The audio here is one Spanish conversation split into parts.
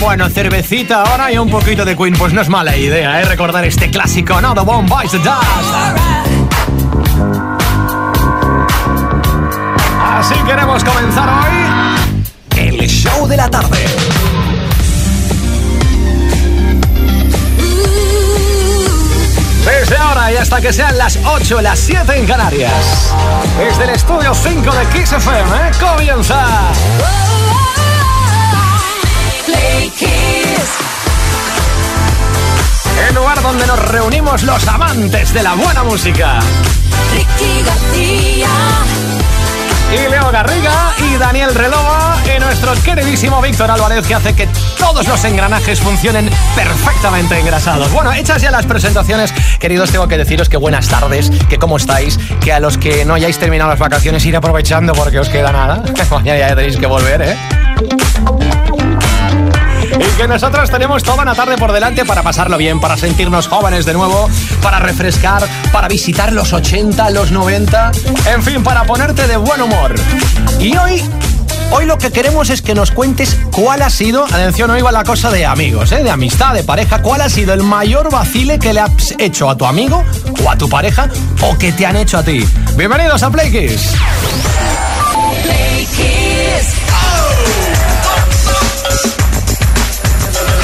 Bueno, cervecita ahora y un poquito de Queen, pues no es mala idea, ¿eh? Recordar este clásico, No, The One Bites the Dust. Así queremos comenzar hoy el show de la tarde. Desde ahora y hasta que sean las 8, las 7 en Canarias. Desde el estudio 5 de Kiss FM, ¿eh? comienza. El lugar donde nos reunimos los amantes de la buena música. Ricky García. Y Leo Garriga y Daniel Relova y nuestro queridísimo Víctor Álvarez que hace que todos los engranajes funcionen perfectamente engrasados. Bueno, hechas ya las presentaciones, queridos, tengo que deciros que buenas tardes, que cómo estáis, que a los que no hayáis terminado las vacaciones ir aprovechando porque os queda nada. Mañana ya tenéis que volver, ¿eh? Que nosotros tenemos toda una tarde por delante para pasarlo bien, para sentirnos jóvenes de nuevo, para refrescar, para visitar los 80, los 90, en fin, para ponerte de buen humor. Y hoy Hoy lo que queremos es que nos cuentes cuál ha sido, atención, hoy va la cosa de amigos, ¿eh? de amistad, de pareja, cuál ha sido el mayor vacile que le has hecho a tu amigo o a tu pareja o que te han hecho a ti. Bienvenidos a Play Kiss.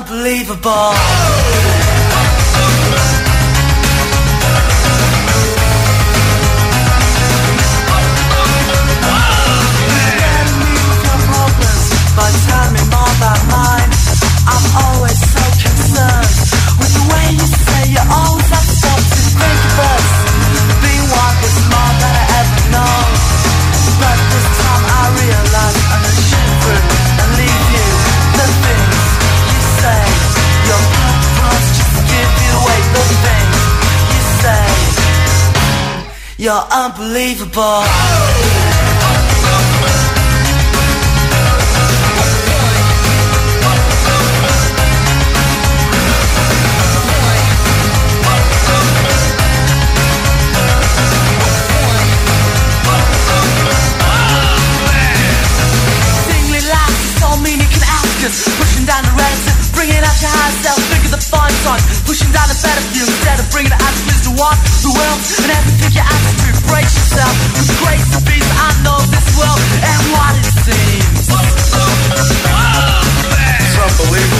unbelievable. you're unbelievable. Pushing down the reticence, bringing out your high self, bigger the fine time pushing down the pedophiles. Instead of bringing the activists to one the world and everything you ask attitude breaks yourself. With the grace of peace I know this world and what it seems. It's unbelievable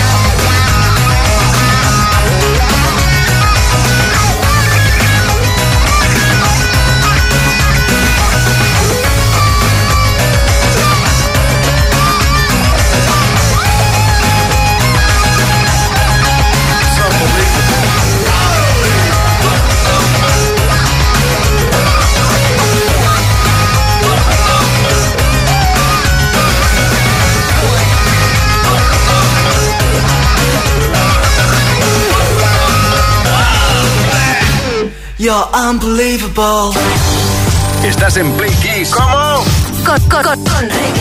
You're unbelievable. Estás en Play Kiss. ¿Cómo? Con, con, con, con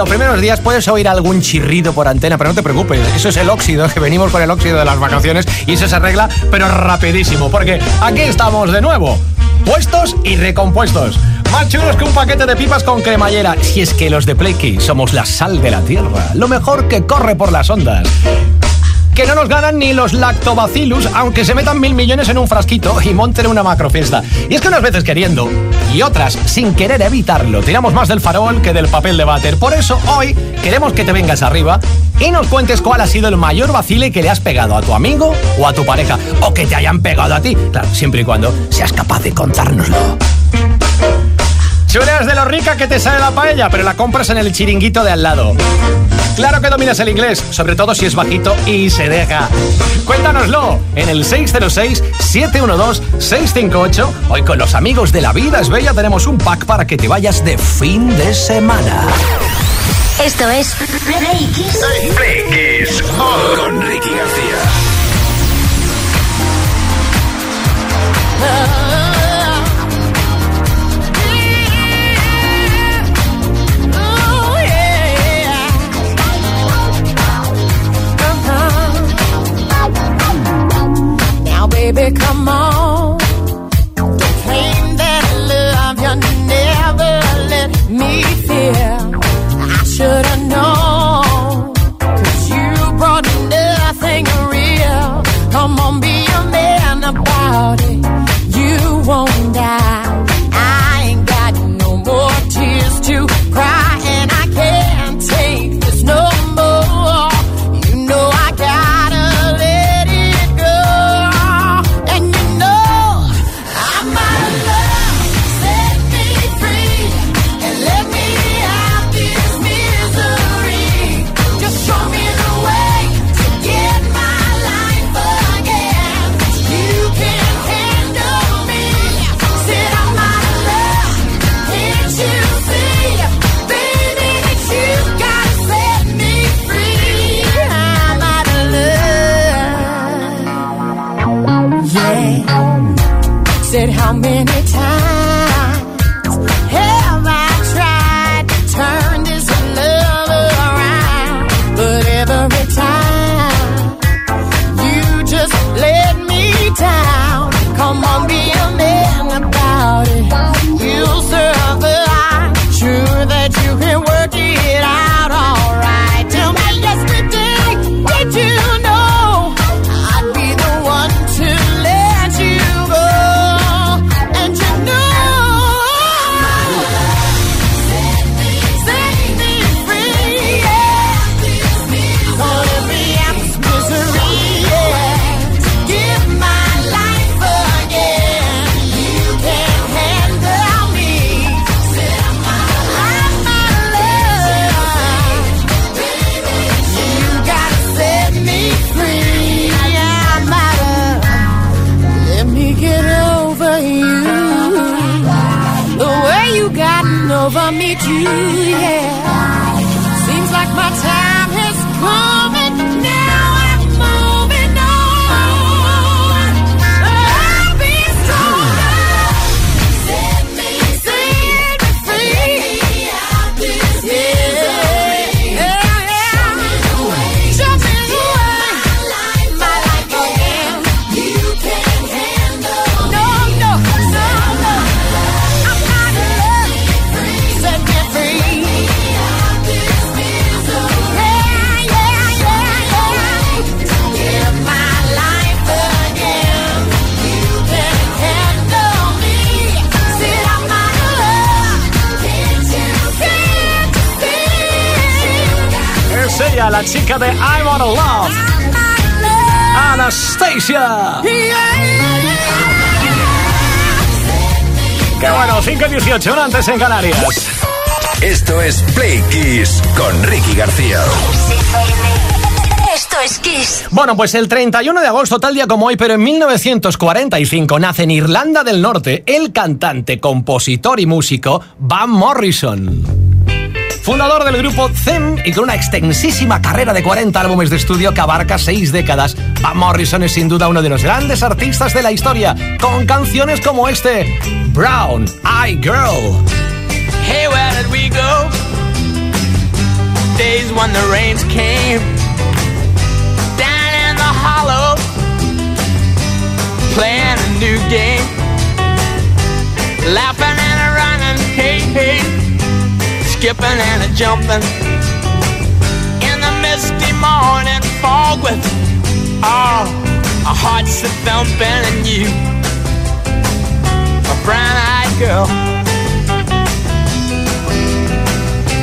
los primeros días puedes oír algún chirrido por antena, pero no te preocupes, eso es el óxido, que venimos con el óxido de las vacaciones y eso se arregla, pero rapidísimo, porque aquí estamos de nuevo, puestos y recompuestos. Más chulos que un paquete de pipas con cremallera. Si es que los de Playki somos la sal de la tierra, lo mejor que corre por las ondas que no nos ganan ni los lactobacillus, aunque se metan mil millones en un frasquito y monten una macrofiesta. Y es que unas veces queriendo y otras sin querer evitarlo, tiramos más del farol que del papel de váter. Por eso hoy queremos que te vengas arriba y nos cuentes cuál ha sido el mayor vacile que le has pegado a tu amigo o a tu pareja, o que te hayan pegado a ti. Claro, siempre y cuando seas capaz de contárnoslo. Chuleas de lo rica que te sale la paella, pero la compras en el chiringuito de al lado. Claro que dominas el inglés, sobre todo si es bajito y se deja. Cuéntanoslo en el 606-712-658. Hoy con los amigos de la vida es bella tenemos un pack para que te vayas de fin de semana. Esto es Play Kiss. Play Kiss con Ricky Qué bueno, 5 y 18, una antes en Canarias. Esto es Play Kiss con Ricky García. Esto es Kiss. Bueno, pues el 31 de agosto, tal día como hoy, pero en 1945, nace en Irlanda del Norte el cantante, compositor y músico Van Morrison. Fundador del grupo Them y con una extensísima carrera de 40 álbumes de estudio que abarca seis décadas, Van Morrison es sin duda uno de los grandes artistas de la historia, con canciones como este, Brown Eye Girl. Hey, where did we go? Days when the rains came down in the hollow, playing a new game, laughing skipping and a jumping in the misty morning fog with all our hearts a thumping and you, a brown-eyed girl.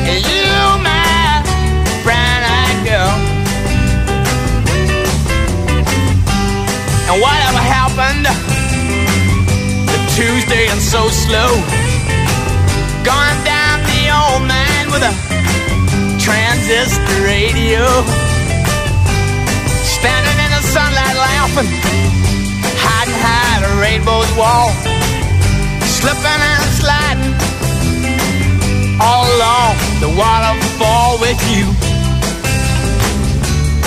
And you, my brown-eyed girl. And whatever happened to Tuesday and so slow? Gone with a transistor radio. Standing in the sunlight laughing, hiding behind a rainbow's wall. Slipping and sliding all along the waterfall with you.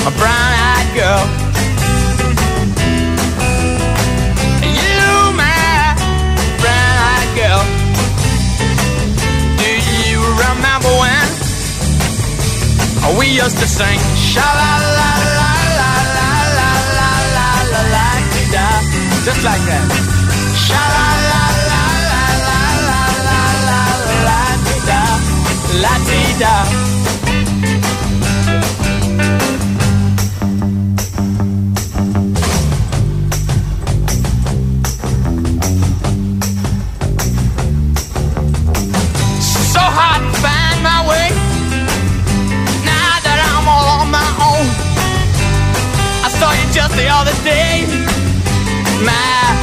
A brown-eyed girl. We used to sing sha la la la la la la la la la la da just like that. Sha la la la la la la la la la da la dee da.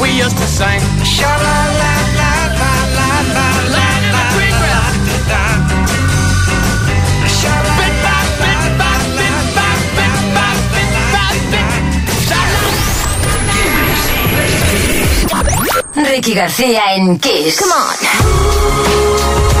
we used to sing? Sha la la la la la la la la la Bit by bit by bit by bit by bit by bit. Sha la. Ricky García en Kiss. Come on.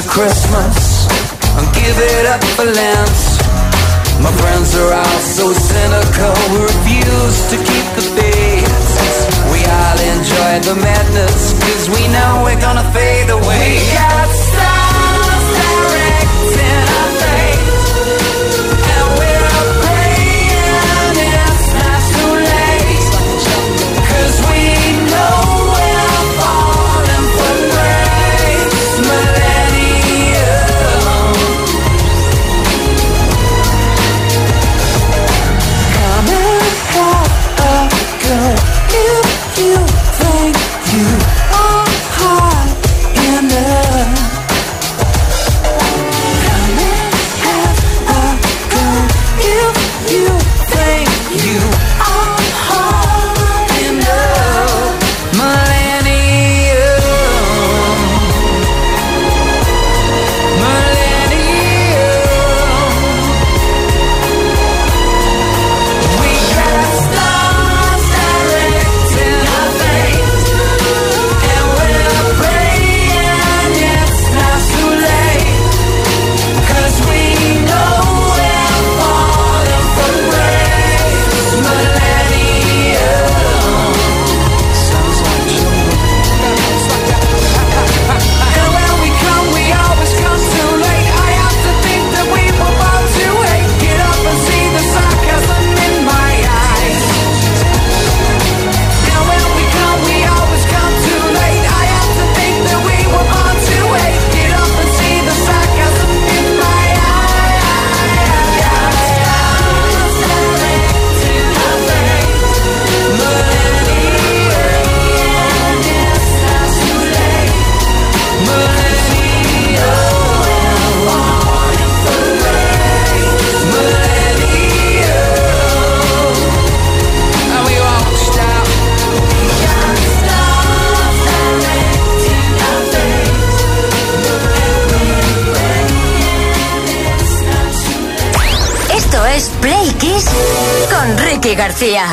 Of Christmas, and give it up for Lent. My friends are all so cynical, we refuse to keep the faith. We all enjoy the madness, cause we know we're gonna fade away. es Play con Ricky García.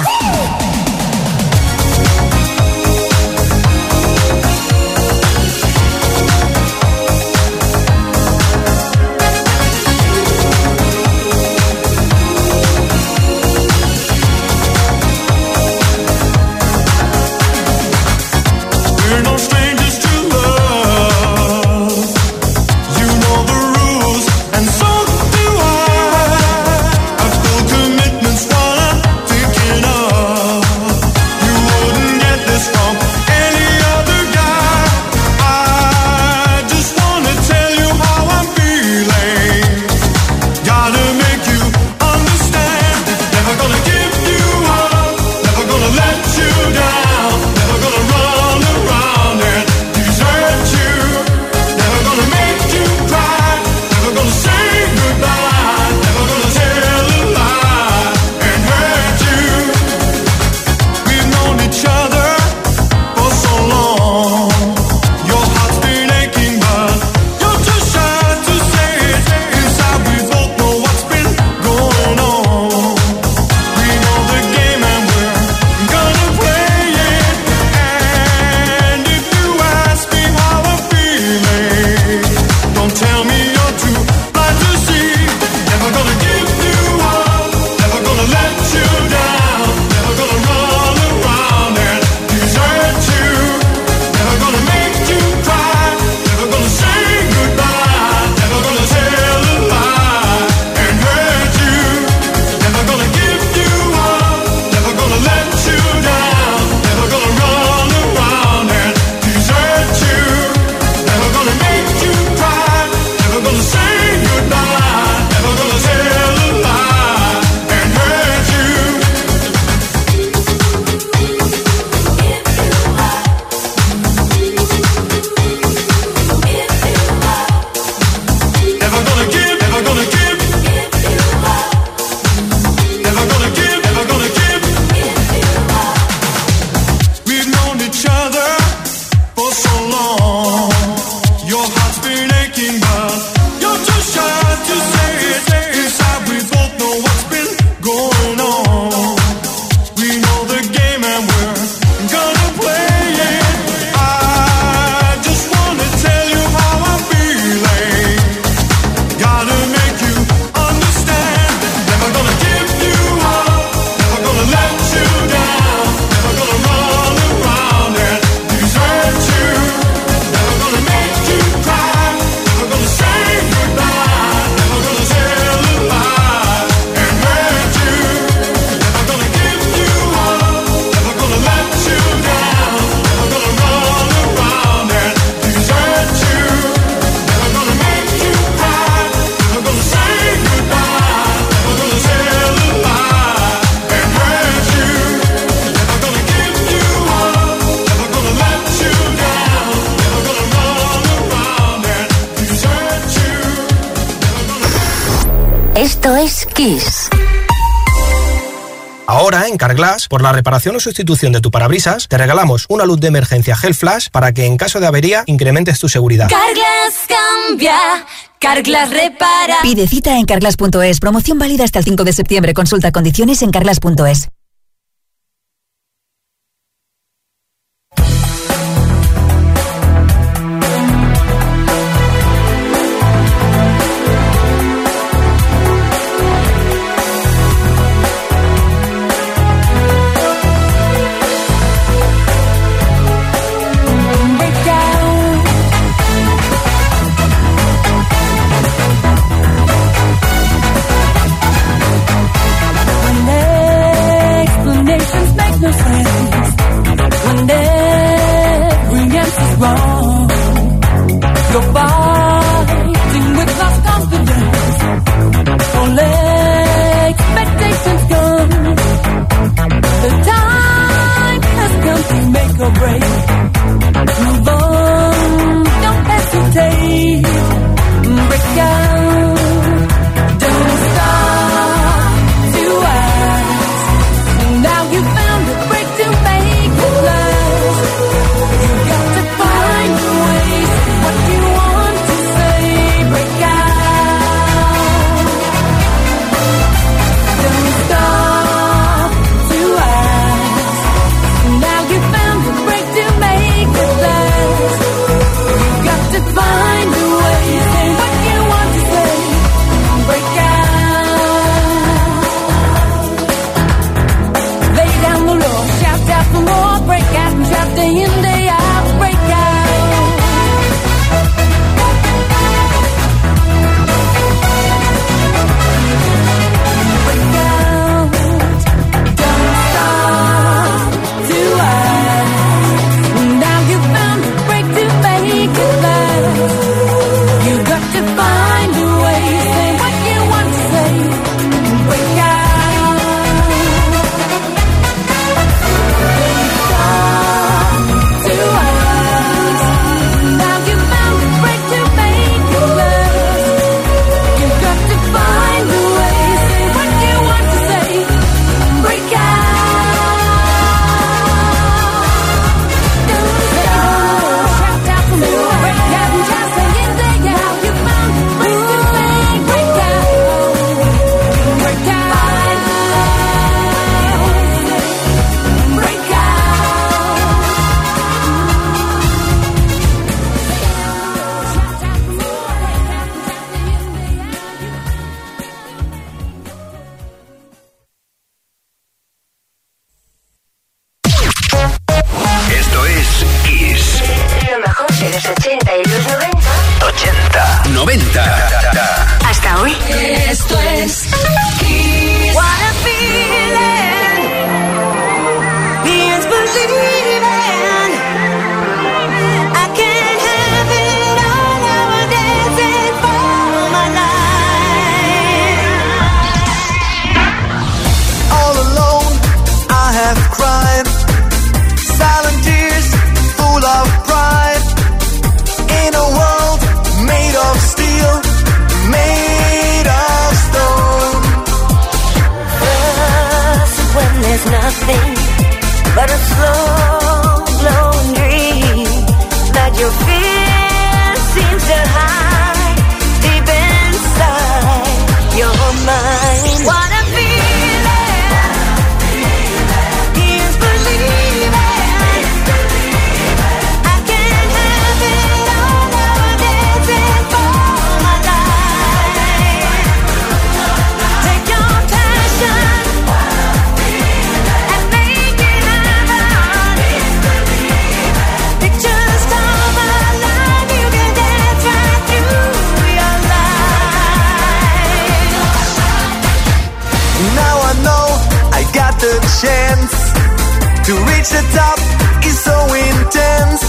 Esto es Kiss. Ahora, en Carglass, por la reparación o sustitución de tu parabrisas, te regalamos una luz de emergencia Gel Flash para que en caso de avería incrementes tu seguridad. Carglass cambia, Carglass repara. Pide cita en carglass.es. Promoción válida hasta el 5 de septiembre. Consulta condiciones en carglass.es. los 80 y los 90. 80, 90. Hasta hoy. Esto es the top is so intense.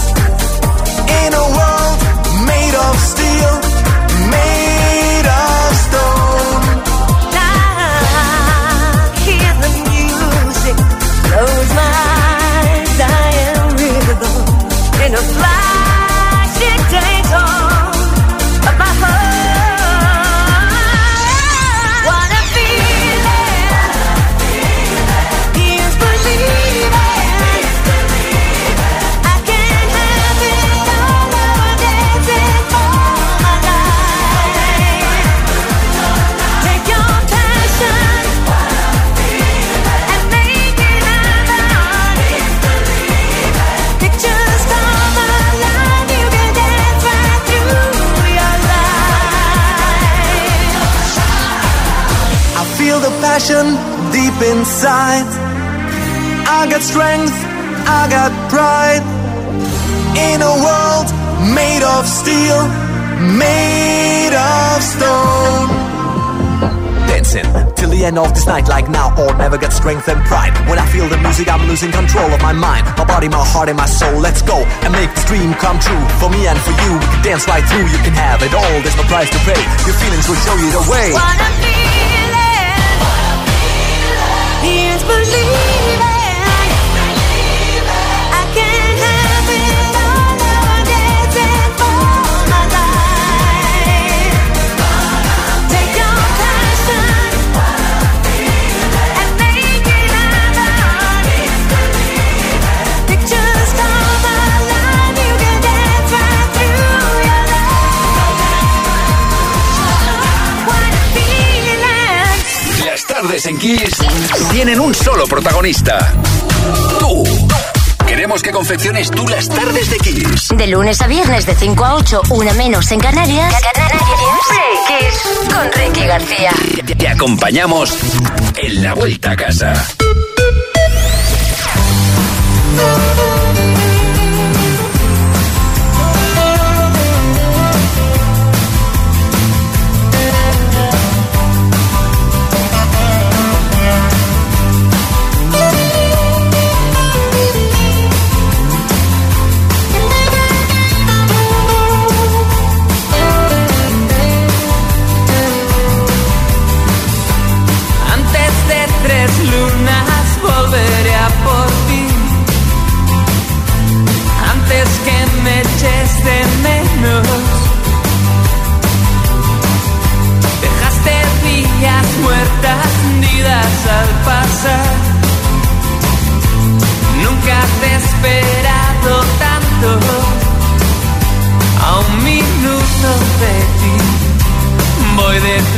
Losing control of my mind, my body, my heart, and my soul. Let's go and make this dream come true. For me and for you, we can dance right through. You can have it all, there's no price to pay. Your feelings will show you the way. What a feeling! What a feeling. Here's believing. Tardes en Kiss tienen un solo protagonista. Tú. Queremos que confecciones tú las tardes de Kiss. De lunes a viernes de 5 a 8, una menos en Canarias. Play Kiss con Ricky García. Te acompañamos en la vuelta a casa.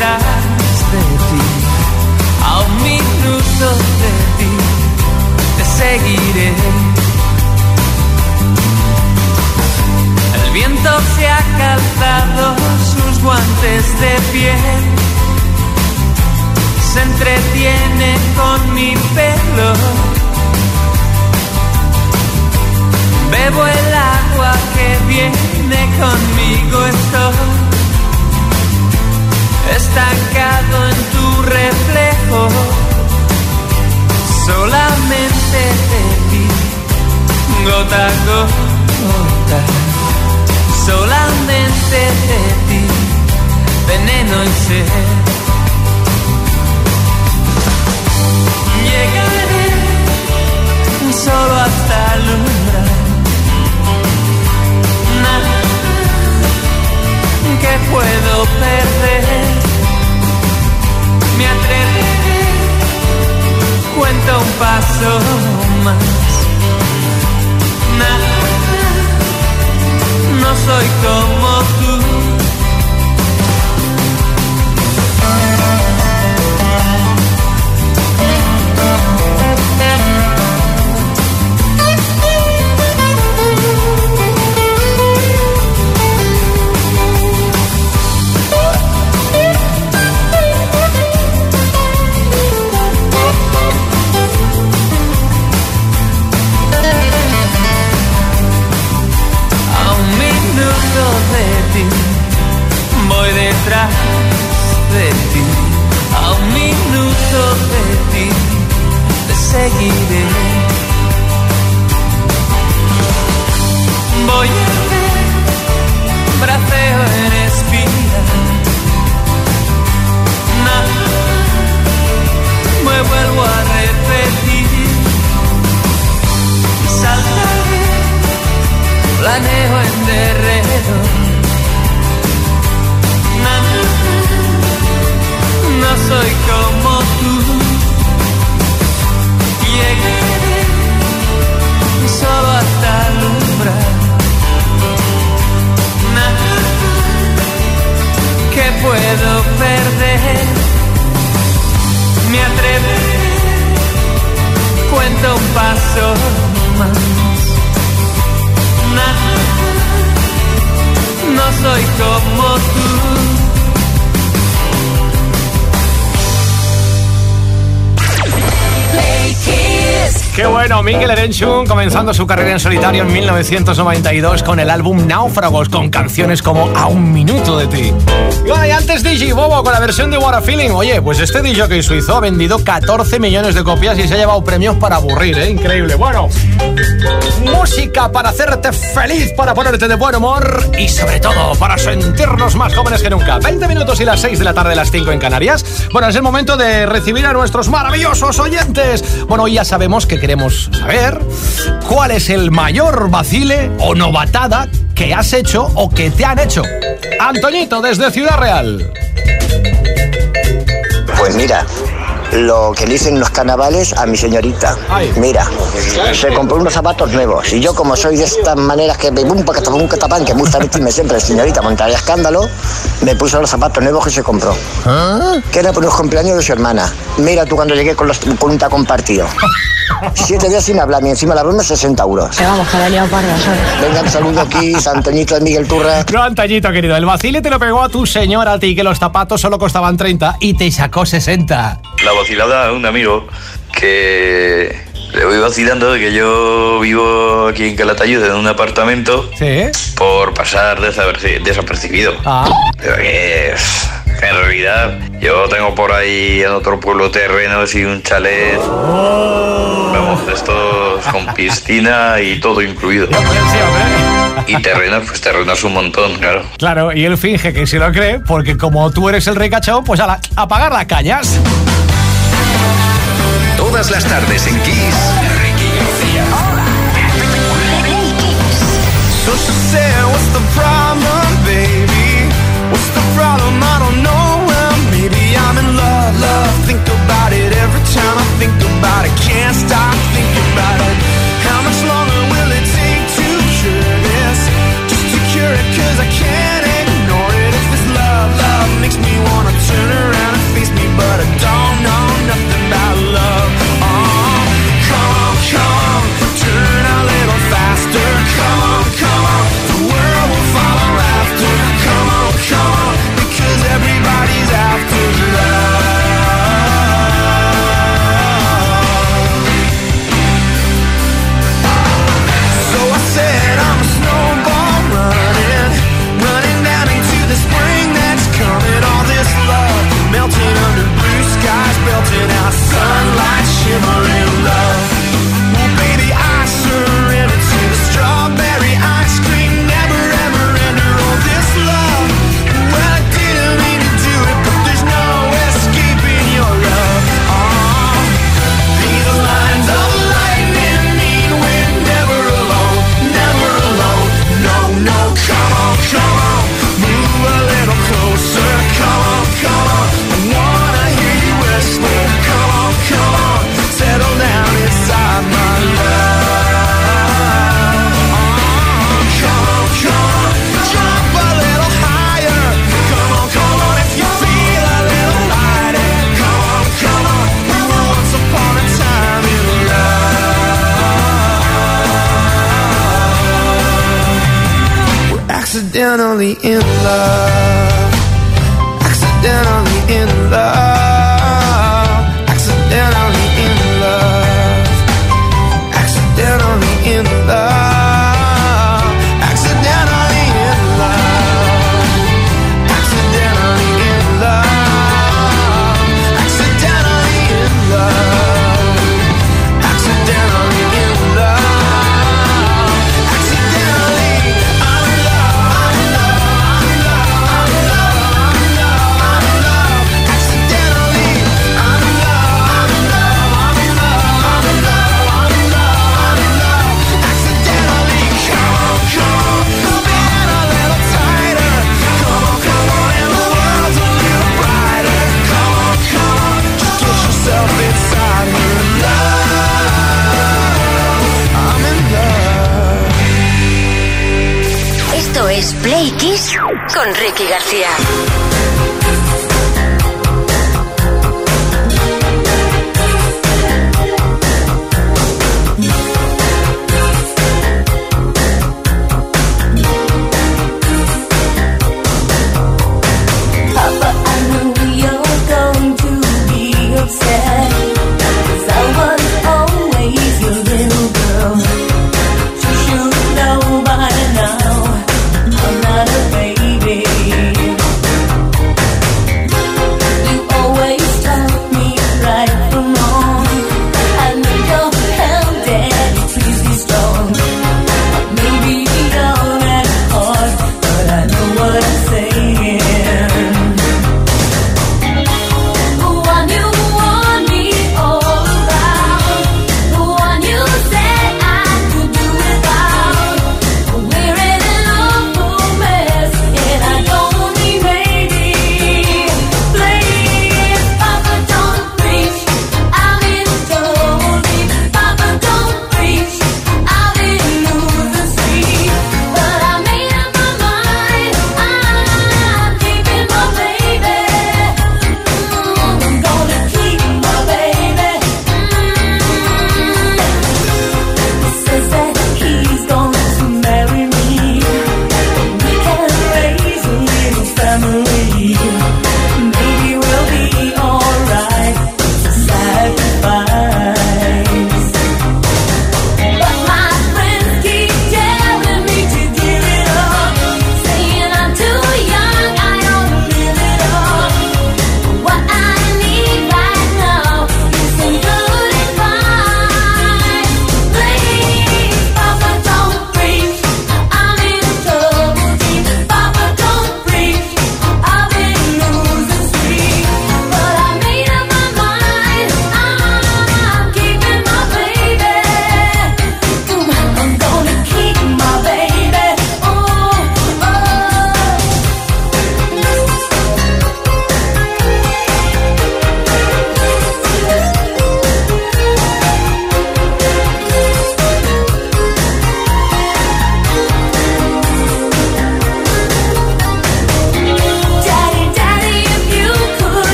De ti. A un minuto de ti te seguiré. El viento se ha calzado sus guantes de piel. Se entretiene con mi pelo. Bebo el agua que viene conmigo estoy estancado en tu reflejo, solamente de ti, gota a gota, solamente de ti, veneno y sed. Llegaré solo hasta el umbral. Nada que puedo perder. Me atreveré, cuento un paso más. Nada, no soy como tú. Minuto de ti, te seguiré. Voy a ver, braceo Miguel Erenchun comenzando su carrera en solitario en 1992 con el álbum Náufragos, con canciones como A un minuto de ti. Bueno, y antes DJ Bobo con la versión de What a Feeling. Oye, pues este DJ suizo ha vendido 14 millones de copias y se ha llevado premios para aburrir, ¿eh? Increíble. Bueno, música para hacerte feliz, para ponerte de buen humor y sobre todo para sentirnos más jóvenes que nunca. 20 minutos y las 6 de la tarde, las 5 en Canarias. Bueno, es el momento de recibir a nuestros maravillosos oyentes. Bueno, ya sabemos que queremos saber cuál es el mayor vacile o novatada que has hecho o que te han hecho. Antoñito, desde Ciudad Real. Pues mira, lo que le dicen los carnavales a mi señorita. Mira, se compró unos zapatos nuevos. Y yo, como soy de estas maneras que me bum, pacatapum, catapán, que me gusta vestirme siempre señorita, montaría escándalo, me puso los zapatos nuevos que se compró. Que era por los cumpleaños de su hermana. Mira tú cuando llegué con, los, con un tacón partido. Siete días sin hablar, y encima la broma 60 euros. vamos, que la liado parda, ¿sabes? Venga, un saludo aquí, Santoñito de Miguel Turra. No, Antoñito, querido, el vacile te lo pegó a tu señora a ti, que los zapatos solo costaban 30 y te sacó 60. La vacilada a un amigo que le voy vacilando de que yo vivo aquí en Calatayud en un apartamento ¿Sí? por pasar desaperci- desapercibido. Ah. Pero que en realidad yo tengo por ahí en otro pueblo terrenos y un chalet. Vamos, de estos con piscina y todo incluido. Y terrenos, pues terrenos un montón, claro. Claro, y él finge que se lo cree porque como tú eres el rey cachao, pues a, a pagar las cañas. Todas las tardes en Kiss. So she said, what's the problem, love. Think about it every time I think about it. Can't stop thinking about it. How much longer will it take to cure this? Just to cure it, cause I can't ignore it. If this love, love makes me wanna Gracias.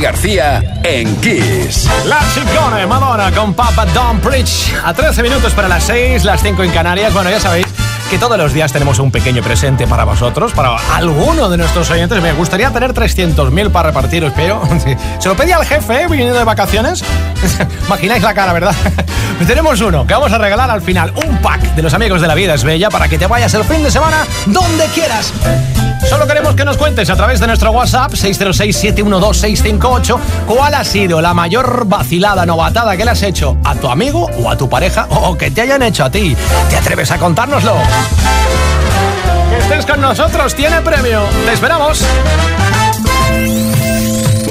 García en Kiss. La chicone Madonna con Papa Don Preach. A 13 minutos para las 6, las 5 en Canarias. Bueno, ya sabéis que todos los días tenemos un pequeño presente para vosotros, para alguno de nuestros oyentes. Me gustaría tener 300.000 para repartiros, pero se lo pedí al jefe ¿eh? viniendo de vacaciones. Imagináis la cara, ¿verdad? tenemos uno que vamos a regalar al final, un pack de los amigos de la vida es bella para que te vayas el fin de semana donde quieras. Solo queremos que nos cuentes a través de nuestro WhatsApp 606-712-658 cuál ha sido la mayor vacilada, novatada que le has hecho a tu amigo o a tu pareja o que te hayan hecho a ti. ¿Te atreves a contárnoslo? Que estés con nosotros, tiene premio. Te esperamos.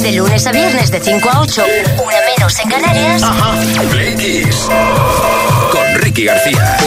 De lunes a viernes de 5 a 8, una menos en Canarias. Ajá. Play Con Ricky García.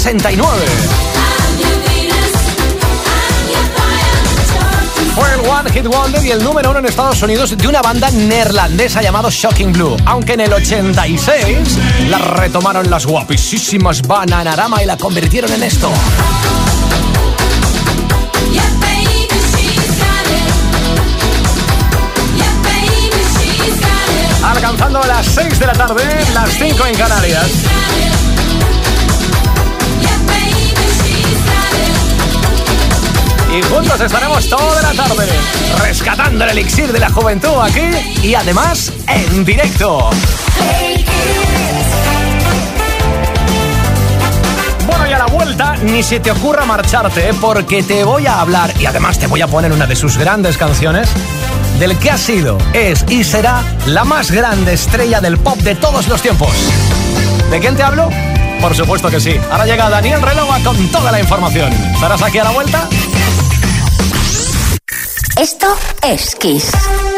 1969. Fue el One Hit Wonder y el número uno en Estados Unidos de una banda neerlandesa llamado Shocking Blue. Aunque en el 86 la retomaron las guapísimas Bananarama y la convirtieron en esto. Alcanzando las 6 de la tarde, las 5 en Canarias. Y juntos estaremos toda la tarde rescatando el elixir de la juventud aquí y además en directo. Bueno, y a la vuelta ni se te ocurra marcharte ¿eh? porque te voy a hablar y además te voy a poner una de sus grandes canciones del que ha sido, es y será la más grande estrella del pop de todos los tiempos. ¿De quién te hablo? Por supuesto que sí. Ahora llega Daniel Relova con toda la información. ¿Estarás aquí a la vuelta? Esto es Kiss.